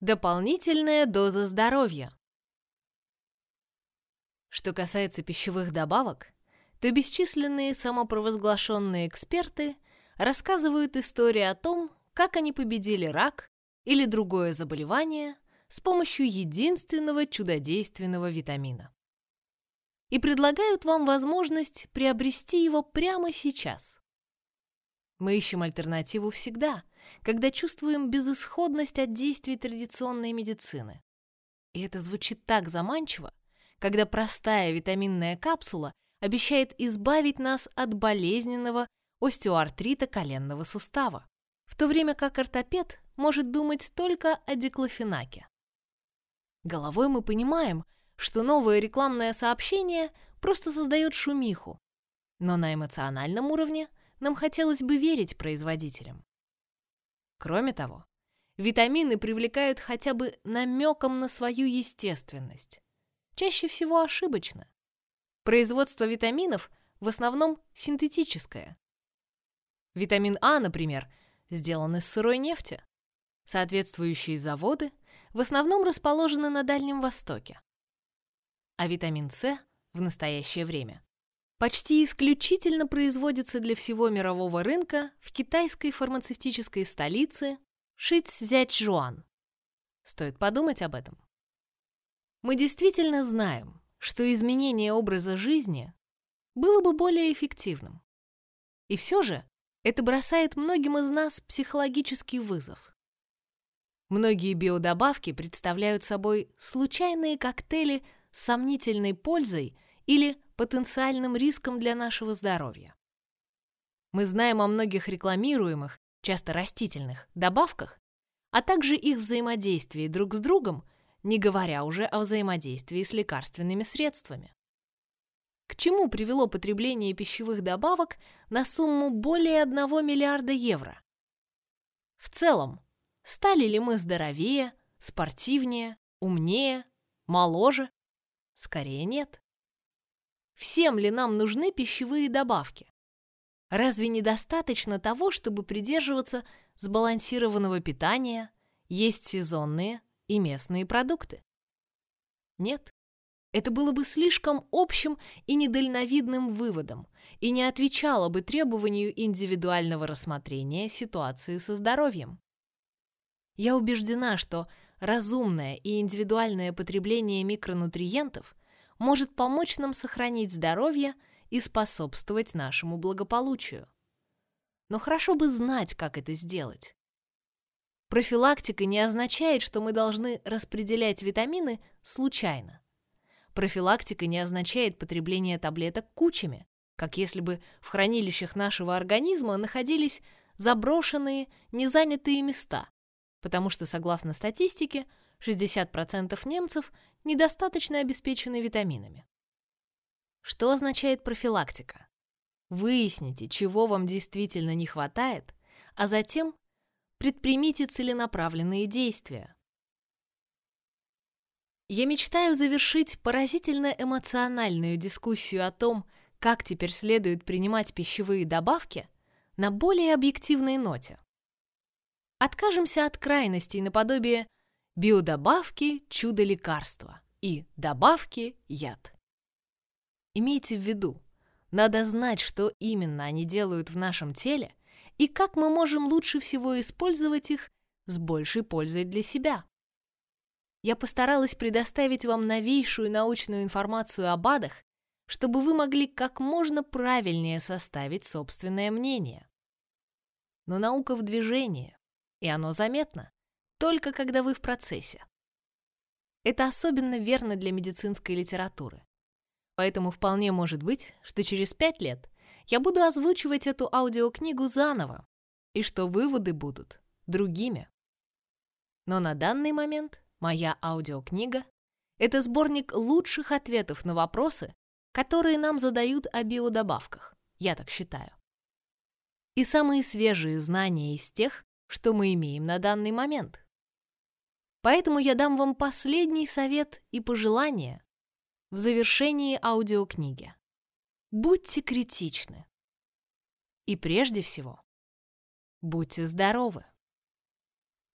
Дополнительная доза здоровья. Что касается пищевых добавок, то бесчисленные самопровозглашенные эксперты рассказывают истории о том, как они победили рак или другое заболевание с помощью единственного чудодейственного витамина. И предлагают вам возможность приобрести его прямо сейчас. Мы ищем альтернативу всегда, когда чувствуем безысходность от действий традиционной медицины. И это звучит так заманчиво, когда простая витаминная капсула обещает избавить нас от болезненного остеоартрита коленного сустава, в то время как ортопед может думать только о диклофенаке. Головой мы понимаем, что новое рекламное сообщение просто создает шумиху, но на эмоциональном уровне нам хотелось бы верить производителям. Кроме того, витамины привлекают хотя бы намеком на свою естественность. Чаще всего ошибочно. Производство витаминов в основном синтетическое. Витамин А, например, сделан из сырой нефти. Соответствующие заводы в основном расположены на Дальнем Востоке. А витамин С в настоящее время почти исключительно производится для всего мирового рынка в китайской фармацевтической столице Шицзячжуан. Стоит подумать об этом. Мы действительно знаем, что изменение образа жизни было бы более эффективным. И все же это бросает многим из нас психологический вызов. Многие биодобавки представляют собой случайные коктейли с сомнительной пользой или потенциальным риском для нашего здоровья. Мы знаем о многих рекламируемых, часто растительных, добавках, а также их взаимодействии друг с другом, не говоря уже о взаимодействии с лекарственными средствами. К чему привело потребление пищевых добавок на сумму более 1 миллиарда евро? В целом, стали ли мы здоровее, спортивнее, умнее, моложе? Скорее нет. Всем ли нам нужны пищевые добавки? Разве недостаточно того, чтобы придерживаться сбалансированного питания, есть сезонные и местные продукты? Нет. Это было бы слишком общим и недальновидным выводом и не отвечало бы требованию индивидуального рассмотрения ситуации со здоровьем. Я убеждена, что разумное и индивидуальное потребление микронутриентов может помочь нам сохранить здоровье и способствовать нашему благополучию. Но хорошо бы знать, как это сделать. Профилактика не означает, что мы должны распределять витамины случайно. Профилактика не означает потребление таблеток кучами, как если бы в хранилищах нашего организма находились заброшенные, незанятые места, потому что, согласно статистике, 60% немцев недостаточно обеспечены витаминами. Что означает профилактика? Выясните, чего вам действительно не хватает, а затем предпримите целенаправленные действия. Я мечтаю завершить поразительно эмоциональную дискуссию о том, как теперь следует принимать пищевые добавки, на более объективной ноте. Откажемся от крайностей наподобие биодобавки – чудо-лекарство и добавки – яд. Имейте в виду, надо знать, что именно они делают в нашем теле и как мы можем лучше всего использовать их с большей пользой для себя. Я постаралась предоставить вам новейшую научную информацию об БАДах, чтобы вы могли как можно правильнее составить собственное мнение. Но наука в движении, и оно заметно только когда вы в процессе. Это особенно верно для медицинской литературы. Поэтому вполне может быть, что через пять лет я буду озвучивать эту аудиокнигу заново, и что выводы будут другими. Но на данный момент моя аудиокнига — это сборник лучших ответов на вопросы, которые нам задают о биодобавках, я так считаю. И самые свежие знания из тех, что мы имеем на данный момент. Поэтому я дам вам последний совет и пожелание в завершении аудиокниги. Будьте критичны. И прежде всего, будьте здоровы.